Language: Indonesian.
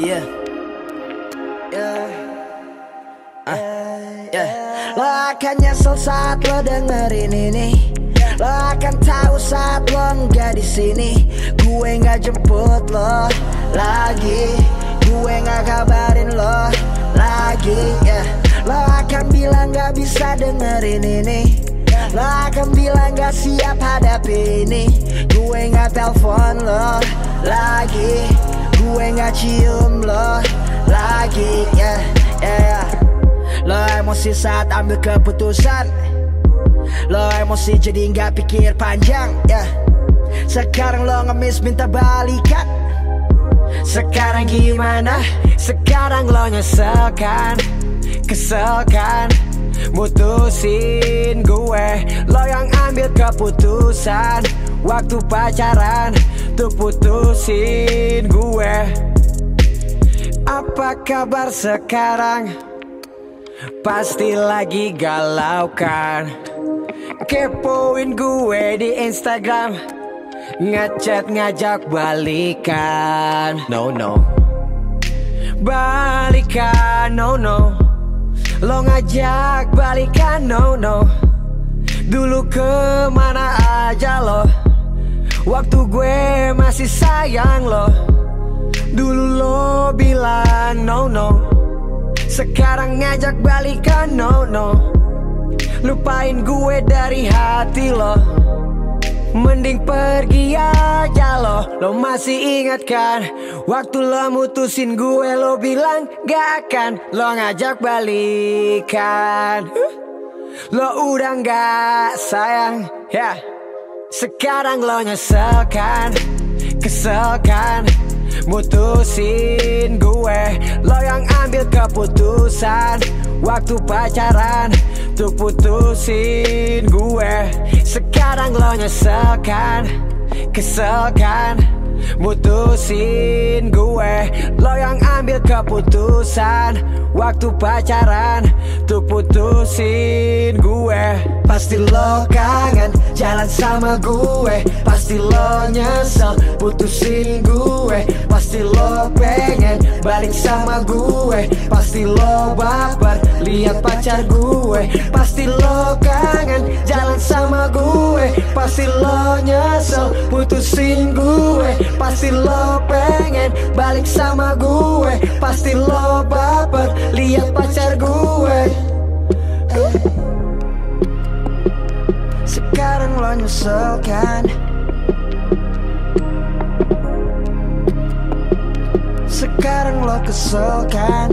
Iya. Ya. Ya. Yeah. Nyesel saat lo dengerin ini. Lo akan tahu saat lo nggak di sini. Gue nggak jemput lo lagi. Gue nggak kabarin lo lagi. Yeah. Lo akan bilang nggak bisa dengerin ini. Lo akan bilang gak siap hadapi ini Gue gak telepon lo lagi Gue gak cium lo lagi yeah, yeah, yeah. Lo emosi saat ambil keputusan Lo emosi jadi gak pikir panjang yeah. Sekarang lo ngemis minta balikan Sekarang gimana? Sekarang lo nyesel kan Kesel kan Mutusin gue Lo yang ambil keputusan Waktu pacaran Tuh putusin gue Apa kabar sekarang? Pasti lagi galau kan Kepoin gue di Instagram. Ngechat ngajak balikan. No no. Balikan no no. Lo ngajak balikan no no. Dulu ke mana aja lo? Waktu gue masih sayang lo ngajak balikan no no. Lupain gue dari hati lo. Mending pergi aja lo. Lo masih ingat kan Waktu lo mutusin gue Lo bilang gak akan. Lo ngajak balikan. Lo udah gak sayang Ya. Sekarang lo nyesel kan Kesel kan Mutusin gue Lo yang ambil keputusan. Waktu pacaran Tuh putusin gue. Sekarang lo nyesel kan Kesel kan Mutusin gue Lo yang ambil keputusan. Waktu pacaran Tuh putusin gue. Pasti lo kangen Jalan sama gue Pasti lo nyesel. Putusin gue Pasti lo pengen. Balik sama gue Pasti lo baper. Lihat pacar gue Pasti lo kangen. Jalan sama gue Pasti lo nyesel. Putusin gue Pasti lo pengen. Balik sama gue Pasti lo baper. Lihat pacar gue Sekarang lo nyesel kan Sekarang lo kesel kan